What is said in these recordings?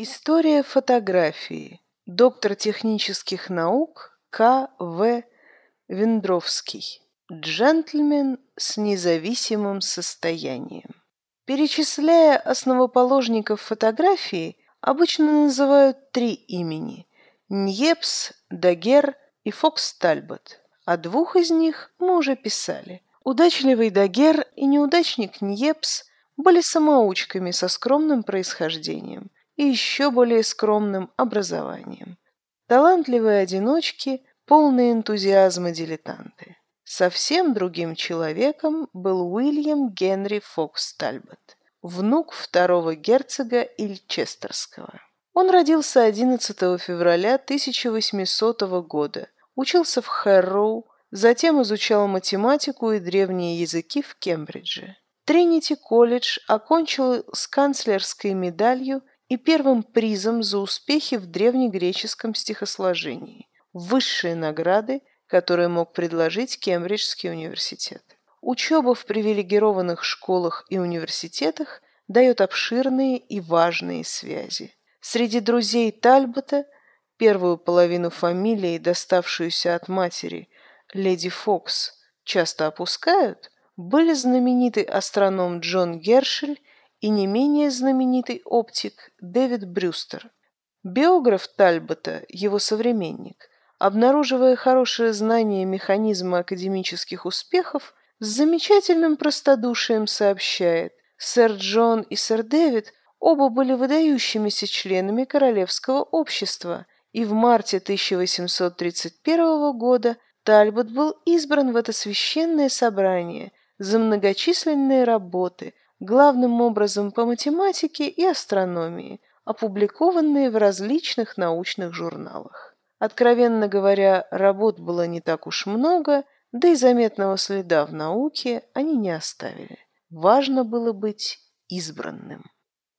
История фотографии. Доктор технических наук К. В. Вендровский. Джентльмен с независимым состоянием. Перечисляя основоположников фотографии, обычно называют три имени – Ньепс, Дагер и Фокс Тальбот. О двух из них мы уже писали. Удачливый Дагер и неудачник Ньепс были самоучками со скромным происхождением и еще более скромным образованием. Талантливые одиночки, полные энтузиазма дилетанты. Совсем другим человеком был Уильям Генри Фокс Тальбот, внук второго герцога Ильчестерского. Он родился 11 февраля 1800 года, учился в Хэрроу, затем изучал математику и древние языки в Кембридже. Тринити колледж окончил с канцлерской медалью и первым призом за успехи в древнегреческом стихосложении. Высшие награды, которые мог предложить Кембриджский университет. Учеба в привилегированных школах и университетах дает обширные и важные связи. Среди друзей Тальбота первую половину фамилии, доставшуюся от матери, леди Фокс, часто опускают, были знаменитый астроном Джон Гершель и не менее знаменитый оптик Дэвид Брюстер. Биограф Тальбота, его современник, обнаруживая хорошее знание механизма академических успехов, с замечательным простодушием сообщает, сэр Джон и сэр Дэвид оба были выдающимися членами Королевского общества, и в марте 1831 года Тальбот был избран в это священное собрание за многочисленные работы, главным образом по математике и астрономии, опубликованные в различных научных журналах. Откровенно говоря, работ было не так уж много, да и заметного следа в науке они не оставили. Важно было быть избранным.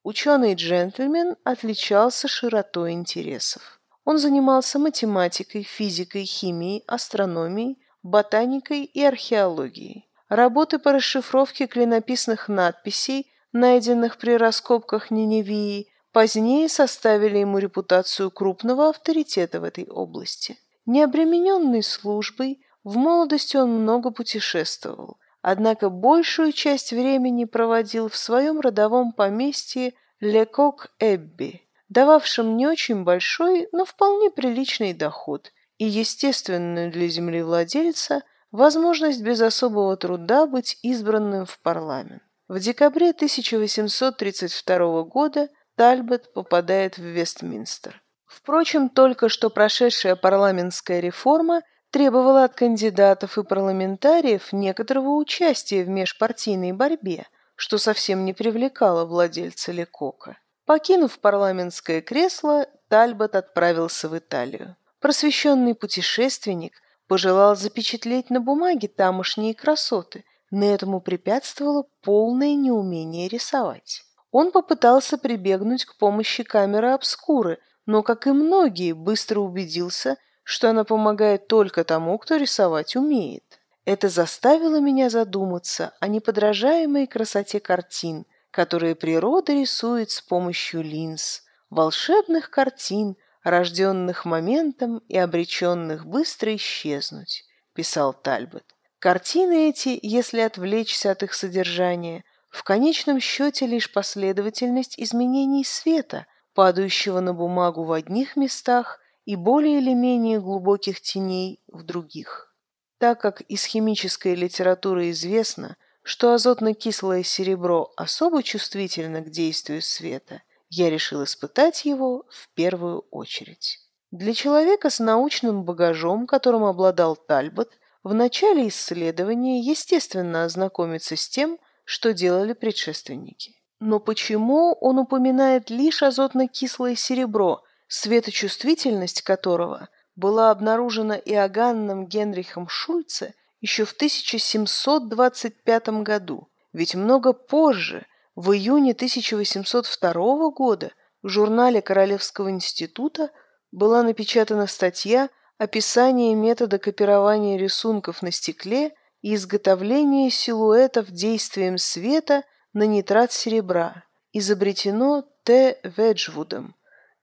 Ученый-джентльмен отличался широтой интересов. Он занимался математикой, физикой, химией, астрономией, ботаникой и археологией. Работы по расшифровке клинописных надписей, найденных при раскопках Ниневии, позднее составили ему репутацию крупного авторитета в этой области. Необремененный службой, в молодости он много путешествовал, однако большую часть времени проводил в своем родовом поместье Лекок-Эбби, дававшем не очень большой, но вполне приличный доход и естественную для землевладельца – возможность без особого труда быть избранным в парламент. В декабре 1832 года Тальбот попадает в Вестминстер. Впрочем, только что прошедшая парламентская реформа требовала от кандидатов и парламентариев некоторого участия в межпартийной борьбе, что совсем не привлекало владельца Лекока. Покинув парламентское кресло, Тальбот отправился в Италию. Просвещенный путешественник – пожелал запечатлеть на бумаге тамошние красоты, но этому препятствовало полное неумение рисовать. Он попытался прибегнуть к помощи камеры обскуры, но, как и многие, быстро убедился, что она помогает только тому, кто рисовать умеет. Это заставило меня задуматься о неподражаемой красоте картин, которые природа рисует с помощью линз, волшебных картин – рожденных моментом и обреченных быстро исчезнуть, писал Тальбот. Картины эти, если отвлечься от их содержания, в конечном счете лишь последовательность изменений света, падающего на бумагу в одних местах и более или менее глубоких теней в других. Так как из химической литературы известно, что азотно-кислое серебро особо чувствительно к действию света – я решил испытать его в первую очередь. Для человека с научным багажом, которым обладал Тальбот, в начале исследования естественно ознакомиться с тем, что делали предшественники. Но почему он упоминает лишь азотно-кислое серебро, светочувствительность которого была обнаружена Иоганном Генрихом Шульце еще в 1725 году, ведь много позже – в июне 1802 года в журнале Королевского института была напечатана статья «Описание метода копирования рисунков на стекле и изготовления силуэтов действием света на нитрат серебра», изобретено Т. Веджвудом,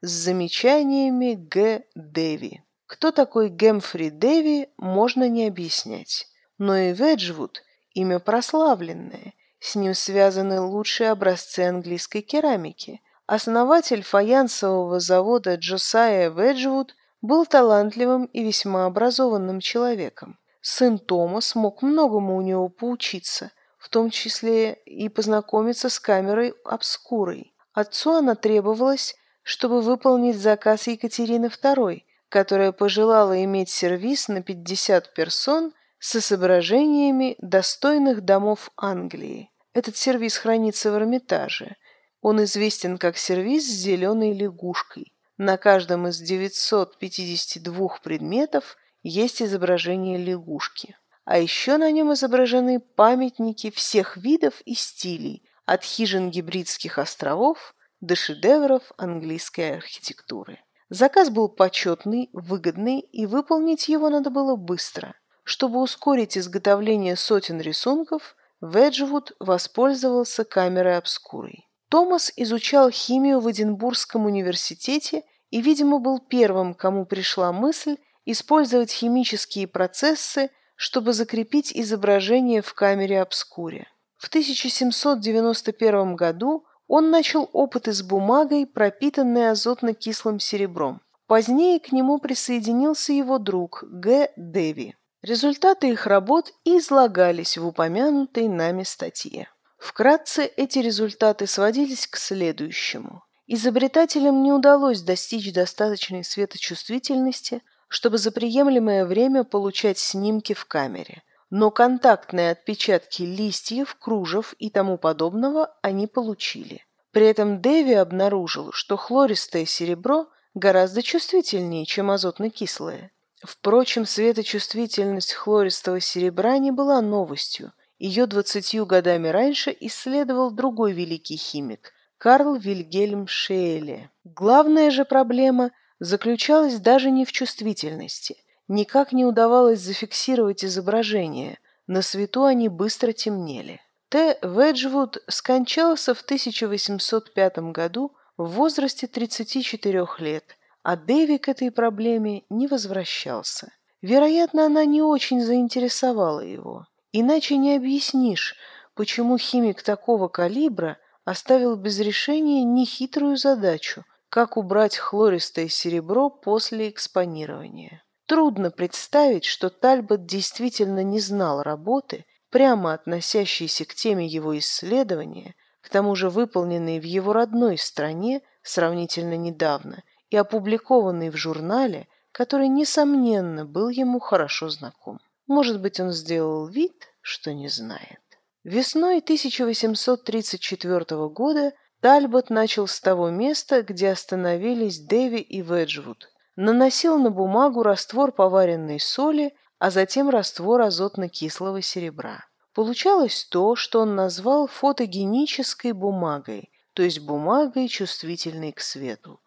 с замечаниями Г. Дэви. Кто такой Гемфри Дэви, можно не объяснять. Но и Веджвуд – имя прославленное, с ним связаны лучшие образцы английской керамики. Основатель фаянсового завода Джосайя Веджвуд был талантливым и весьма образованным человеком. Сын Тома смог многому у него поучиться, в том числе и познакомиться с камерой обскурой. Отцу она требовалась, чтобы выполнить заказ Екатерины II, которая пожелала иметь сервис на 50 персон с изображениями достойных домов Англии. Этот сервис хранится в Эрмитаже. Он известен как сервис с зеленой лягушкой. На каждом из 952 предметов есть изображение лягушки. А еще на нем изображены памятники всех видов и стилей, от хижин гибридских островов до шедевров английской архитектуры. Заказ был почетный, выгодный, и выполнить его надо было быстро. Чтобы ускорить изготовление сотен рисунков, Веджвуд воспользовался камерой обскурой. Томас изучал химию в Эдинбургском университете и, видимо, был первым, кому пришла мысль использовать химические процессы, чтобы закрепить изображение в камере обскуре. В 1791 году он начал опыты с бумагой, пропитанной азотно-кислым серебром. Позднее к нему присоединился его друг Г. Деви. Результаты их работ излагались в упомянутой нами статье. Вкратце эти результаты сводились к следующему. Изобретателям не удалось достичь достаточной светочувствительности, чтобы за приемлемое время получать снимки в камере. Но контактные отпечатки листьев, кружев и тому подобного они получили. При этом Дэви обнаружил, что хлористое серебро гораздо чувствительнее, чем азотно-кислое. Впрочем, светочувствительность хлористого серебра не была новостью. Ее двадцатью годами раньше исследовал другой великий химик – Карл Вильгельм Шейле. Главная же проблема заключалась даже не в чувствительности. Никак не удавалось зафиксировать изображения, на свету они быстро темнели. Т. Веджвуд скончался в 1805 году в возрасте 34 лет, а Дэви к этой проблеме не возвращался. Вероятно, она не очень заинтересовала его. Иначе не объяснишь, почему химик такого калибра оставил без решения нехитрую задачу, как убрать хлористое серебро после экспонирования. Трудно представить, что Тальбот действительно не знал работы, прямо относящейся к теме его исследования, к тому же выполненной в его родной стране сравнительно недавно и опубликованной в журнале, который, несомненно, был ему хорошо знаком. Может быть, он сделал вид, что не знает. Весной 1834 года Тальбот начал с того места, где остановились Дэви и Веджвуд – наносил на бумагу раствор поваренной соли, а затем раствор азотно-кислого серебра. Получалось то, что он назвал фотогенической бумагой, то есть бумагой, чувствительной к свету.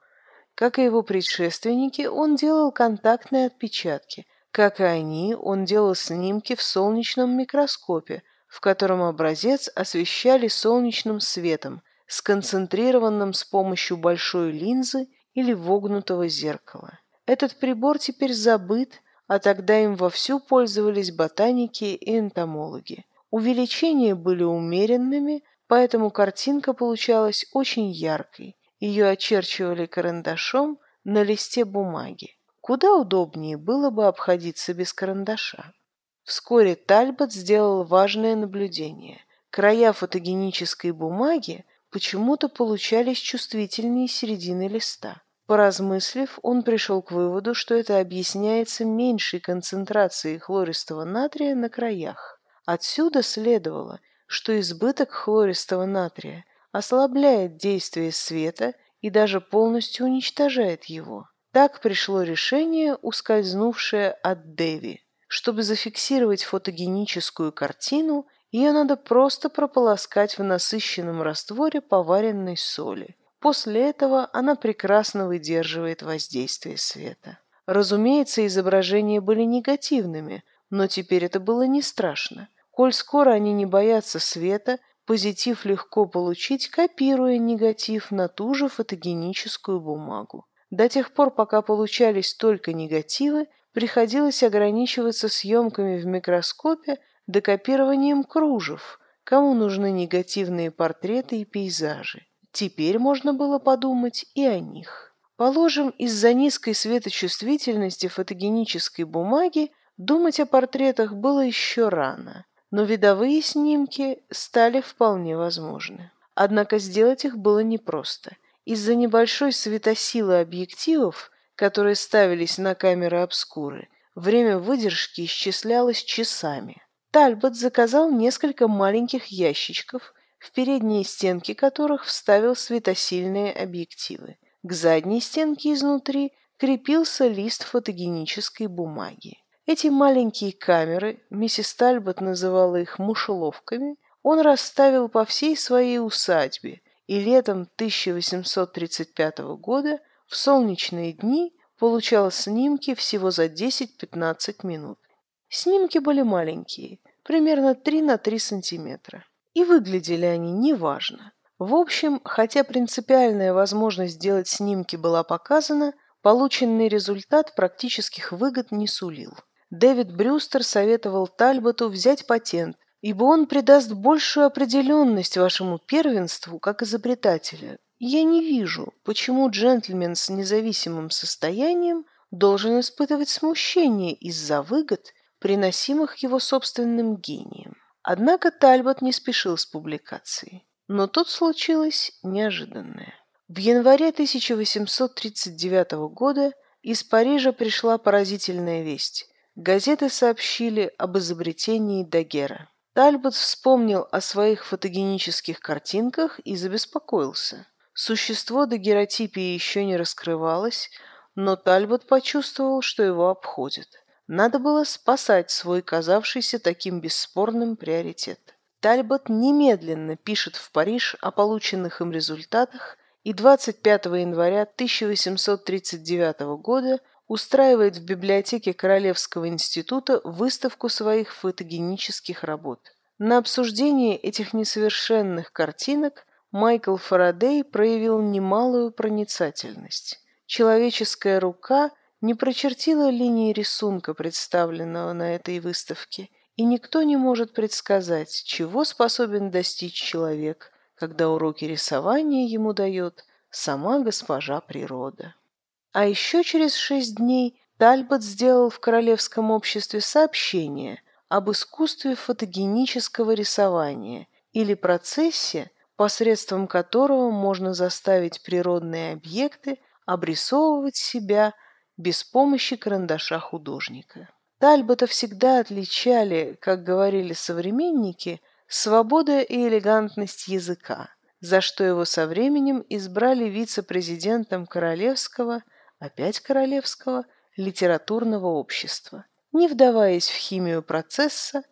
Как и его предшественники, он делал контактные отпечатки. Как и они, он делал снимки в солнечном микроскопе, в котором образец освещали солнечным светом, сконцентрированным с помощью большой линзы или вогнутого зеркала. Этот прибор теперь забыт, а тогда им вовсю пользовались ботаники и энтомологи. Увеличения были умеренными, поэтому картинка получалась очень яркой. Ее очерчивали карандашом на листе бумаги. Куда удобнее было бы обходиться без карандаша. Вскоре Тальбот сделал важное наблюдение. Края фотогенической бумаги почему-то получались чувствительнее середины листа. Поразмыслив, он пришел к выводу, что это объясняется меньшей концентрацией хлористого натрия на краях. Отсюда следовало, что избыток хлористого натрия ослабляет действие света и даже полностью уничтожает его. Так пришло решение, ускользнувшее от Дэви. Чтобы зафиксировать фотогеническую картину, ее надо просто прополоскать в насыщенном растворе поваренной соли. После этого она прекрасно выдерживает воздействие света. Разумеется, изображения были негативными, но теперь это было не страшно. Коль скоро они не боятся света, позитив легко получить, копируя негатив на ту же фотогеническую бумагу. До тех пор, пока получались только негативы, приходилось ограничиваться съемками в микроскопе да копированием кружев, кому нужны негативные портреты и пейзажи. Теперь можно было подумать и о них. Положим, из-за низкой светочувствительности фотогенической бумаги думать о портретах было еще рано, но видовые снимки стали вполне возможны. Однако сделать их было непросто. Из-за небольшой светосилы объективов, которые ставились на камеры обскуры, время выдержки исчислялось часами. Тальбот заказал несколько маленьких ящичков, в передние стенки которых вставил светосильные объективы. К задней стенке изнутри крепился лист фотогенической бумаги. Эти маленькие камеры, миссис Тальбот называла их мушеловками, он расставил по всей своей усадьбе, и летом 1835 года в солнечные дни получал снимки всего за 10-15 минут. Снимки были маленькие, примерно 3 на 3 сантиметра. И выглядели они неважно. В общем, хотя принципиальная возможность сделать снимки была показана, полученный результат практических выгод не сулил. Дэвид Брюстер советовал Тальботу взять патент, ибо он придаст большую определенность вашему первенству как изобретателя. Я не вижу, почему джентльмен с независимым состоянием должен испытывать смущение из-за выгод, приносимых его собственным гением. Однако Тальбот не спешил с публикацией. Но тут случилось неожиданное. В январе 1839 года из Парижа пришла поразительная весть. Газеты сообщили об изобретении Дагера. Тальбот вспомнил о своих фотогенических картинках и забеспокоился. Существо дагеротипии еще не раскрывалось, но Тальбот почувствовал, что его обходят. Надо было спасать свой казавшийся таким бесспорным приоритет. Тальбот немедленно пишет в Париж о полученных им результатах и 25 января 1839 года устраивает в библиотеке Королевского института выставку своих фотогенических работ. На обсуждение этих несовершенных картинок Майкл Фарадей проявил немалую проницательность. Человеческая рука не прочертила линии рисунка, представленного на этой выставке, и никто не может предсказать, чего способен достичь человек, когда уроки рисования ему дает сама госпожа природа. А еще через шесть дней Тальбот сделал в Королевском обществе сообщение об искусстве фотогенического рисования или процессе, посредством которого можно заставить природные объекты обрисовывать себя без помощи карандаша художника. Тальбота всегда отличали, как говорили современники, свобода и элегантность языка, за что его со временем избрали вице-президентом Королевского, опять Королевского, литературного общества. Не вдаваясь в химию процесса,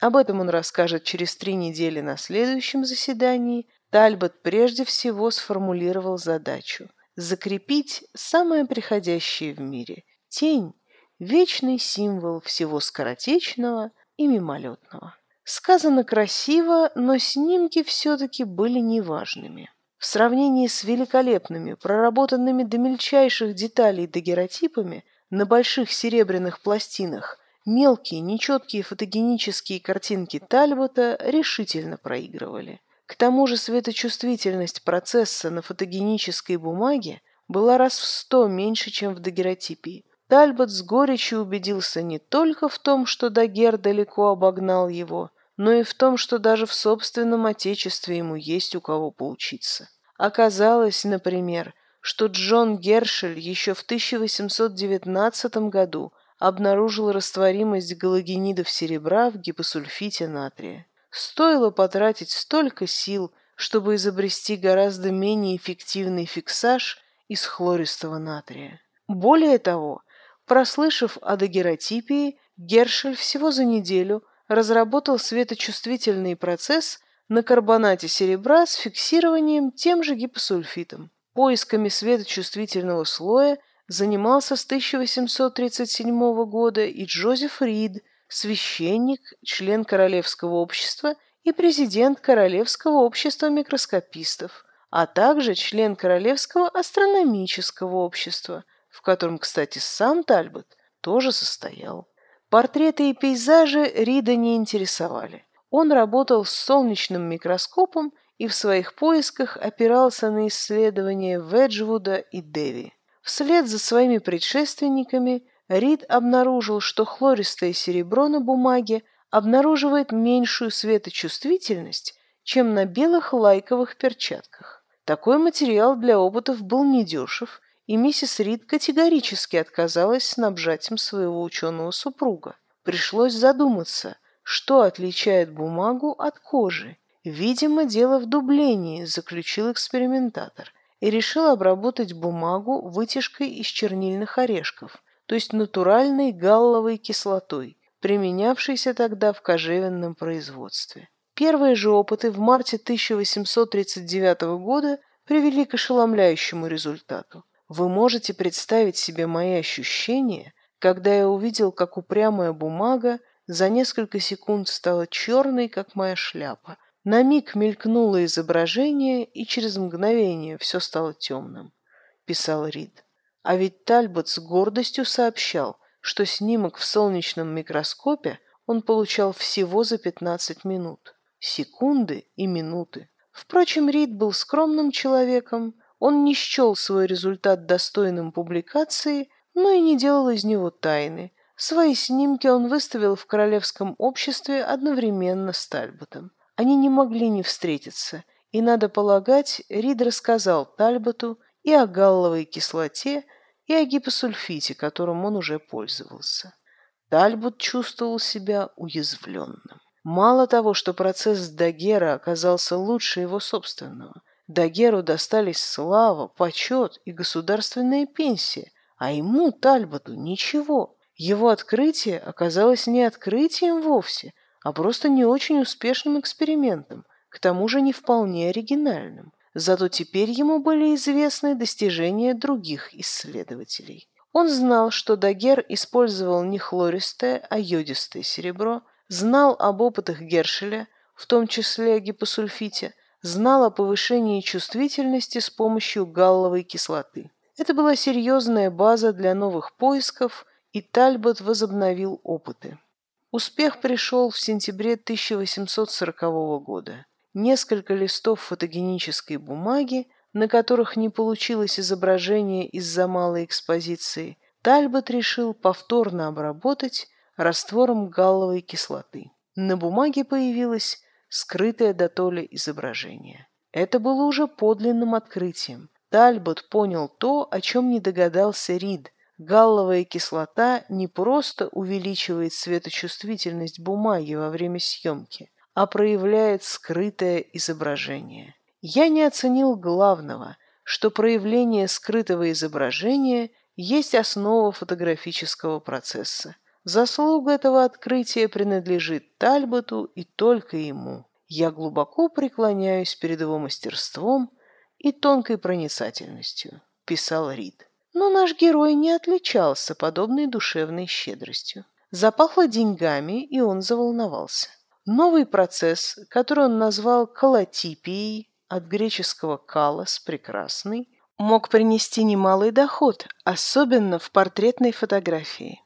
об этом он расскажет через три недели на следующем заседании, Тальбот прежде всего сформулировал задачу – закрепить самое приходящее в мире – тень, вечный символ всего скоротечного и мимолетного. Сказано красиво, но снимки все-таки были неважными. В сравнении с великолепными, проработанными до мельчайших деталей дагеротипами на больших серебряных пластинах мелкие, нечеткие фотогенические картинки Тальбота решительно проигрывали. К тому же светочувствительность процесса на фотогенической бумаге была раз в сто меньше, чем в дагеротипии. Тальбот с горечью убедился не только в том, что Дагер далеко обогнал его, но и в том, что даже в собственном отечестве ему есть у кого поучиться. Оказалось, например, что Джон Гершель еще в 1819 году обнаружил растворимость галогенидов серебра в гипосульфите натрия. Стоило потратить столько сил, чтобы изобрести гораздо менее эффективный фиксаж из хлористого натрия. Более того, Прослышав о дагеротипии, Гершель всего за неделю разработал светочувствительный процесс на карбонате серебра с фиксированием тем же гипосульфитом. Поисками светочувствительного слоя занимался с 1837 года и Джозеф Рид, священник, член Королевского общества и президент Королевского общества микроскопистов, а также член Королевского астрономического общества, в котором, кстати, сам Тальбот тоже состоял. Портреты и пейзажи Рида не интересовали. Он работал с солнечным микроскопом и в своих поисках опирался на исследования Веджвуда и Деви. Вслед за своими предшественниками Рид обнаружил, что хлористое серебро на бумаге обнаруживает меньшую светочувствительность, чем на белых лайковых перчатках. Такой материал для опытов был недешев, и миссис Рид категорически отказалась снабжать им своего ученого супруга. Пришлось задуматься, что отличает бумагу от кожи, Видимо, дело в дублении, заключил экспериментатор и решил обработать бумагу вытяжкой из чернильных орешков, то есть натуральной галловой кислотой, применявшейся тогда в кожевенном производстве. Первые же опыты в марте 1839 года привели к ошеломляющему результату. Вы можете представить себе мои ощущения, когда я увидел, как упрямая бумага за несколько секунд стала черной, как моя шляпа, на миг мелькнуло изображение, и через мгновение все стало темным, писал Рид. А ведь Тальбот с гордостью сообщал, что снимок в солнечном микроскопе он получал всего за 15 минут. Секунды и минуты. Впрочем, Рид был скромным человеком, он не счел свой результат достойным публикации, но и не делал из него тайны. Свои снимки он выставил в Королевском обществе одновременно с Тальботом. Они не могли не встретиться, и, надо полагать, Рид рассказал Тальботу и о галловой кислоте, и о гипосульфите, которым он уже пользовался. Тальбот чувствовал себя уязвленным. Мало того, что процесс Дагера оказался лучше его собственного, Дагеру достались слава, почет и государственная пенсия, а ему, Тальботу, ничего. Его открытие оказалось не открытием вовсе, а просто не очень успешным экспериментом, к тому же не вполне оригинальным. Зато теперь ему были известны достижения других исследователей. Он знал, что Дагер использовал не хлористое, а йодистое серебро, знал об опытах Гершеля, в том числе о гипосульфите, знал о повышении чувствительности с помощью галловой кислоты. Это была серьезная база для новых поисков, и Тальбот возобновил опыты. Успех пришел в сентябре 1840 года. Несколько листов фотогенической бумаги, на которых не получилось изображение из-за малой экспозиции, Тальбот решил повторно обработать раствором галловой кислоты. На бумаге появилось скрытое до толи изображение. Это было уже подлинным открытием. Тальбот понял то, о чем не догадался Рид – Галловая кислота не просто увеличивает светочувствительность бумаги во время съемки, а проявляет скрытое изображение. Я не оценил главного, что проявление скрытого изображения есть основа фотографического процесса. Заслуга этого открытия принадлежит Тальботу и только ему. Я глубоко преклоняюсь перед его мастерством и тонкой проницательностью, писал Рид. Но наш герой не отличался подобной душевной щедростью. Запахло деньгами, и он заволновался. Новый процесс, который он назвал колотипией, от греческого «калос» – «прекрасный», мог принести немалый доход, особенно в портретной фотографии.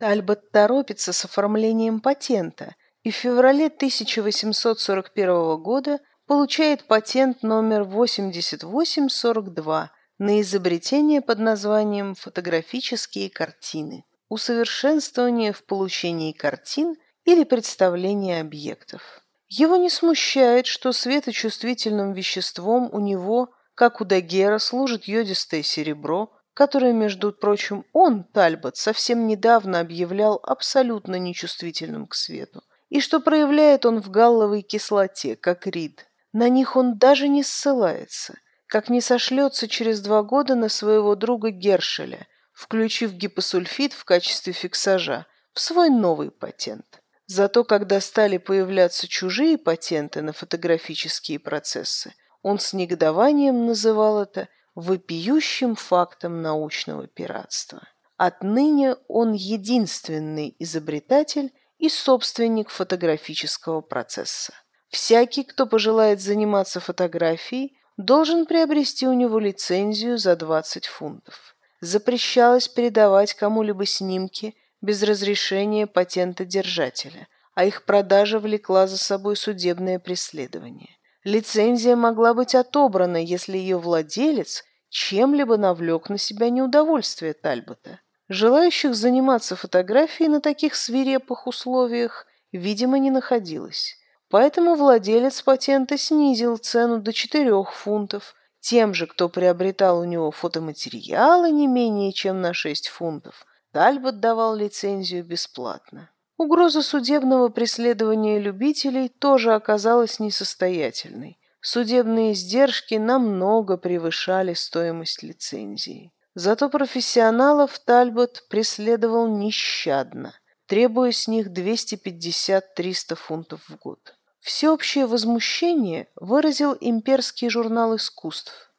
Альбот торопится с оформлением патента и в феврале 1841 года получает патент номер 8842 на изобретение под названием «фотографические картины», усовершенствование в получении картин или представлении объектов. Его не смущает, что светочувствительным веществом у него, как у Дагера, служит йодистое серебро, которое, между прочим, он, Тальбот, совсем недавно объявлял абсолютно нечувствительным к свету, и что проявляет он в галловой кислоте, как Рид. На них он даже не ссылается – как не сошлется через два года на своего друга Гершеля, включив гипосульфид в качестве фиксажа в свой новый патент. Зато когда стали появляться чужие патенты на фотографические процессы, он с негодованием называл это вопиющим фактом научного пиратства. Отныне он единственный изобретатель и собственник фотографического процесса. Всякий, кто пожелает заниматься фотографией, должен приобрести у него лицензию за 20 фунтов. Запрещалось передавать кому-либо снимки без разрешения патентодержателя, а их продажа влекла за собой судебное преследование. Лицензия могла быть отобрана, если ее владелец чем-либо навлек на себя неудовольствие Тальбота. Желающих заниматься фотографией на таких свирепых условиях, видимо, не находилось. Поэтому владелец патента снизил цену до 4 фунтов. Тем же, кто приобретал у него фотоматериалы не менее чем на 6 фунтов, Тальбот давал лицензию бесплатно. Угроза судебного преследования любителей тоже оказалась несостоятельной. Судебные издержки намного превышали стоимость лицензии. Зато профессионалов Тальбот преследовал нещадно, требуя с них 250-300 фунтов в год. Всеобщее возмущение выразил имперский журнал искусств.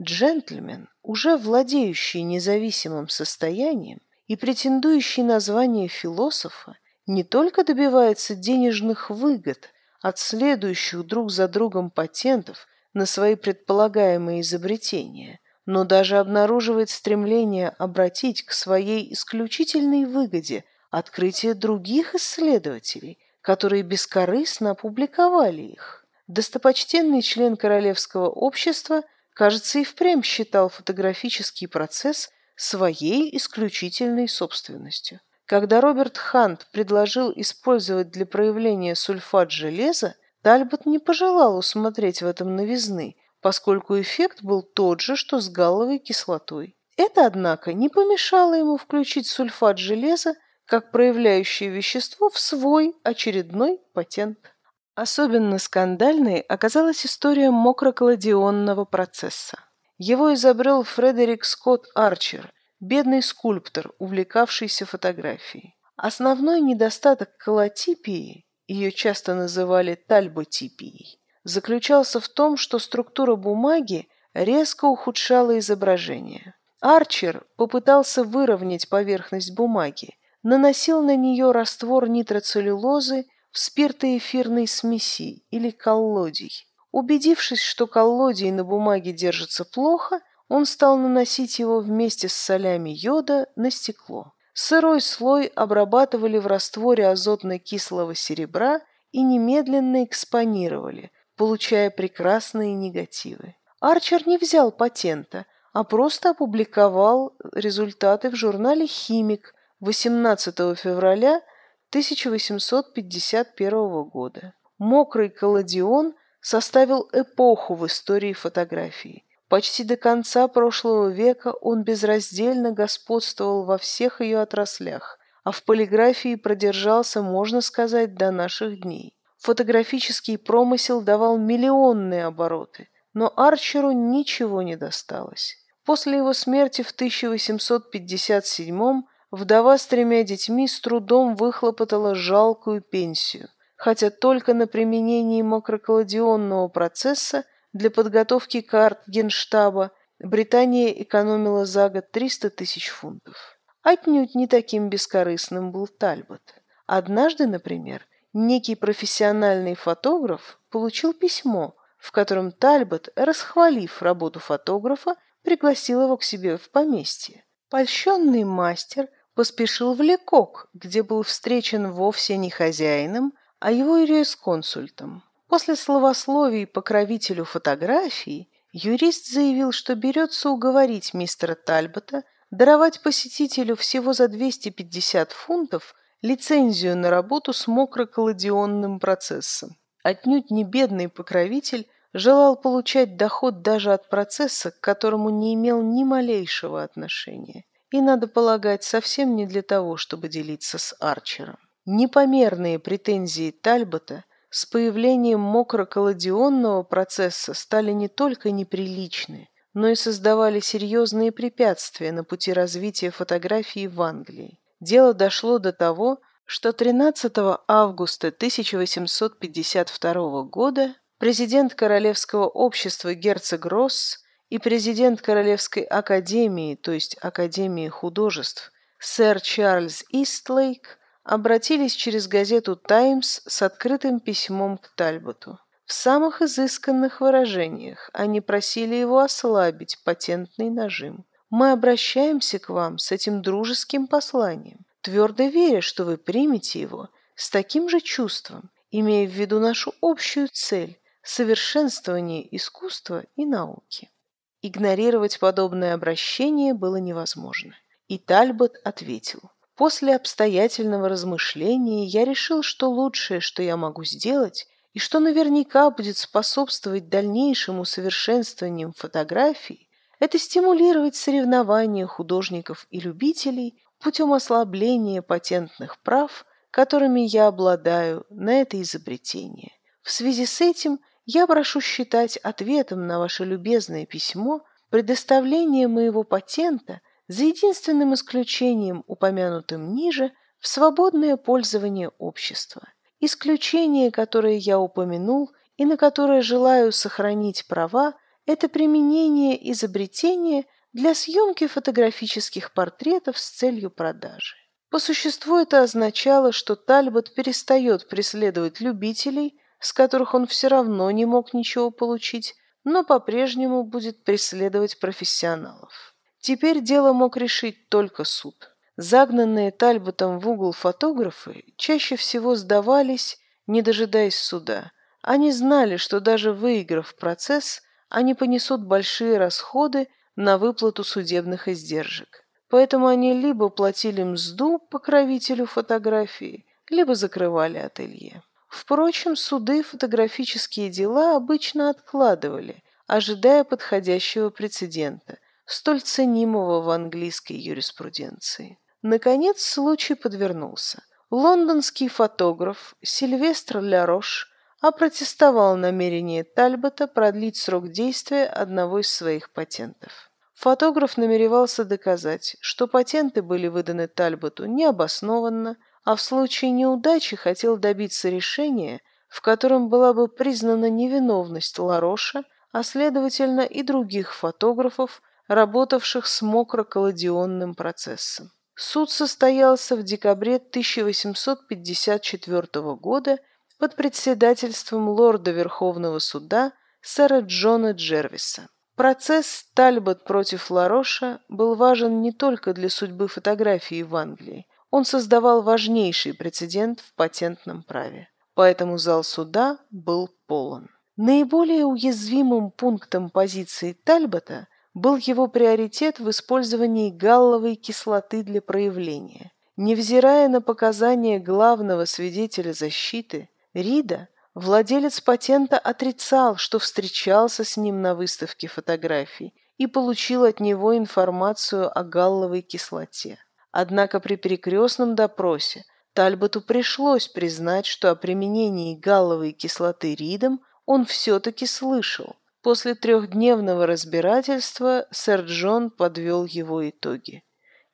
Джентльмен, уже владеющий независимым состоянием и претендующий на звание философа, не только добивается денежных выгод от следующих друг за другом патентов на свои предполагаемые изобретения, но даже обнаруживает стремление обратить к своей исключительной выгоде открытие других исследователей – которые бескорыстно опубликовали их. Достопочтенный член Королевского общества, кажется, и впрямь считал фотографический процесс своей исключительной собственностью. Когда Роберт Хант предложил использовать для проявления сульфат железа, Тальбот не пожелал усмотреть в этом новизны, поскольку эффект был тот же, что с галловой кислотой. Это, однако, не помешало ему включить сульфат железа как проявляющее вещество в свой очередной патент. Особенно скандальной оказалась история мокрокладионного процесса. Его изобрел Фредерик Скотт Арчер, бедный скульптор, увлекавшийся фотографией. Основной недостаток колотипии, ее часто называли тальботипией, заключался в том, что структура бумаги резко ухудшала изображение. Арчер попытался выровнять поверхность бумаги, наносил на нее раствор нитроцеллюлозы в спиртоэфирной смеси или коллодий. Убедившись, что коллодий на бумаге держится плохо, он стал наносить его вместе с солями йода на стекло. Сырой слой обрабатывали в растворе азотно-кислого серебра и немедленно экспонировали, получая прекрасные негативы. Арчер не взял патента, а просто опубликовал результаты в журнале «Химик», 18 февраля 1851 года. Мокрый колодион составил эпоху в истории фотографии. Почти до конца прошлого века он безраздельно господствовал во всех ее отраслях, а в полиграфии продержался, можно сказать, до наших дней. Фотографический промысел давал миллионные обороты, но Арчеру ничего не досталось. После его смерти в 1857 вдова с тремя детьми с трудом выхлопотала жалкую пенсию, хотя только на применении макроколодионного процесса для подготовки карт Генштаба Британия экономила за год 300 тысяч фунтов. Отнюдь не таким бескорыстным был Тальбот. Однажды, например, некий профессиональный фотограф получил письмо, в котором Тальбот, расхвалив работу фотографа, пригласил его к себе в поместье. Польщенный мастер поспешил в Лекок, где был встречен вовсе не хозяином, а его юрисконсультом. После словословий покровителю фотографии юрист заявил, что берется уговорить мистера Тальбота даровать посетителю всего за 250 фунтов лицензию на работу с мокроколодионным процессом. Отнюдь не бедный покровитель желал получать доход даже от процесса, к которому не имел ни малейшего отношения и, надо полагать, совсем не для того, чтобы делиться с Арчером. Непомерные претензии Тальбота с появлением мокроколодионного процесса стали не только неприличны, но и создавали серьезные препятствия на пути развития фотографии в Англии. Дело дошло до того, что 13 августа 1852 года президент Королевского общества герцог Росс и президент Королевской академии, то есть Академии художеств, сэр Чарльз Истлейк, обратились через газету «Таймс» с открытым письмом к Тальботу. В самых изысканных выражениях они просили его ослабить патентный нажим. «Мы обращаемся к вам с этим дружеским посланием, твердо веря, что вы примете его с таким же чувством, имея в виду нашу общую цель – совершенствование искусства и науки». Игнорировать подобное обращение было невозможно. И Тальбот ответил. После обстоятельного размышления я решил, что лучшее, что я могу сделать, и что наверняка будет способствовать дальнейшему совершенствованию фотографий, это стимулировать соревнования художников и любителей путем ослабления патентных прав, которыми я обладаю на это изобретение. В связи с этим я прошу считать ответом на ваше любезное письмо предоставление моего патента за единственным исключением, упомянутым ниже, в свободное пользование общества. Исключение, которое я упомянул и на которое желаю сохранить права, это применение изобретения для съемки фотографических портретов с целью продажи. По существу это означало, что Тальбот перестает преследовать любителей, с которых он все равно не мог ничего получить, но по-прежнему будет преследовать профессионалов. Теперь дело мог решить только суд. Загнанные Тальботом в угол фотографы чаще всего сдавались, не дожидаясь суда. Они знали, что даже выиграв процесс, они понесут большие расходы на выплату судебных издержек. Поэтому они либо платили мзду покровителю фотографии, либо закрывали ателье. Впрочем, суды фотографические дела обычно откладывали, ожидая подходящего прецедента, столь ценимого в английской юриспруденции. Наконец случай подвернулся. Лондонский фотограф Сильвестр Лярош опротестовал намерение Тальбота продлить срок действия одного из своих патентов. Фотограф намеревался доказать, что патенты были выданы Тальботу необоснованно, а в случае неудачи хотел добиться решения, в котором была бы признана невиновность Лароша, а следовательно и других фотографов, работавших с мокроколодионным процессом. Суд состоялся в декабре 1854 года под председательством лорда Верховного суда сэра Джона Джервиса. Процесс Тальбот против Лароша был важен не только для судьбы фотографии в Англии, он создавал важнейший прецедент в патентном праве. Поэтому зал суда был полон. Наиболее уязвимым пунктом позиции Тальбота был его приоритет в использовании галловой кислоты для проявления. Невзирая на показания главного свидетеля защиты, Рида, владелец патента отрицал, что встречался с ним на выставке фотографий и получил от него информацию о галловой кислоте. Однако при перекрестном допросе Тальботу пришлось признать, что о применении галловой кислоты Ридом он все-таки слышал. После трехдневного разбирательства сэр Джон подвел его итоги.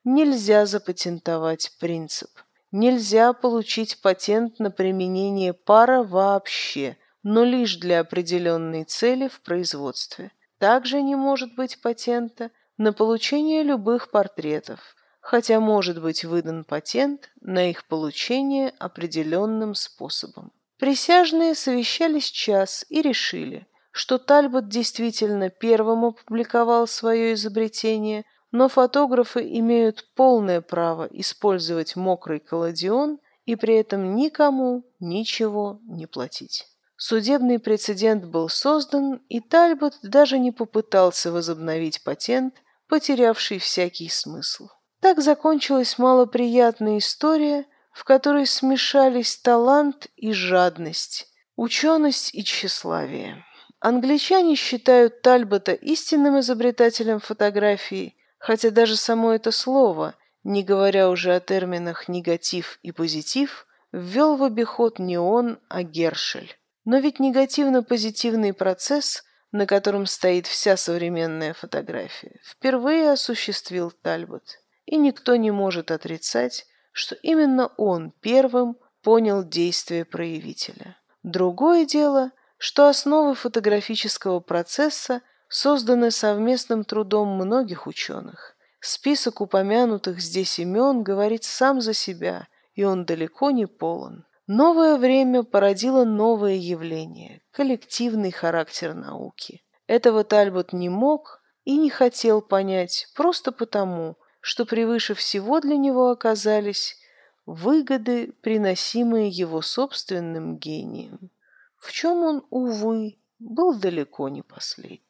Нельзя запатентовать принцип. Нельзя получить патент на применение пара вообще, но лишь для определенной цели в производстве. Также не может быть патента на получение любых портретов, хотя может быть выдан патент на их получение определенным способом. Присяжные совещались час и решили, что Тальбот действительно первым опубликовал свое изобретение, но фотографы имеют полное право использовать мокрый колодион и при этом никому ничего не платить. Судебный прецедент был создан, и Тальбот даже не попытался возобновить патент, потерявший всякий смысл. Так закончилась малоприятная история, в которой смешались талант и жадность, ученость и тщеславие. Англичане считают Тальбота истинным изобретателем фотографии, хотя даже само это слово, не говоря уже о терминах негатив и позитив, ввел в обиход не он, а Гершель. Но ведь негативно-позитивный процесс, на котором стоит вся современная фотография, впервые осуществил Тальбот и никто не может отрицать, что именно он первым понял действие проявителя. Другое дело, что основы фотографического процесса созданы совместным трудом многих ученых. Список упомянутых здесь имен говорит сам за себя и он далеко не полон. Новое время породило новое явление – коллективный характер науки. Этого Тальбот не мог и не хотел понять просто потому, что превыше всего для него оказались выгоды, приносимые его собственным гением, в чем он, увы, был далеко не последний.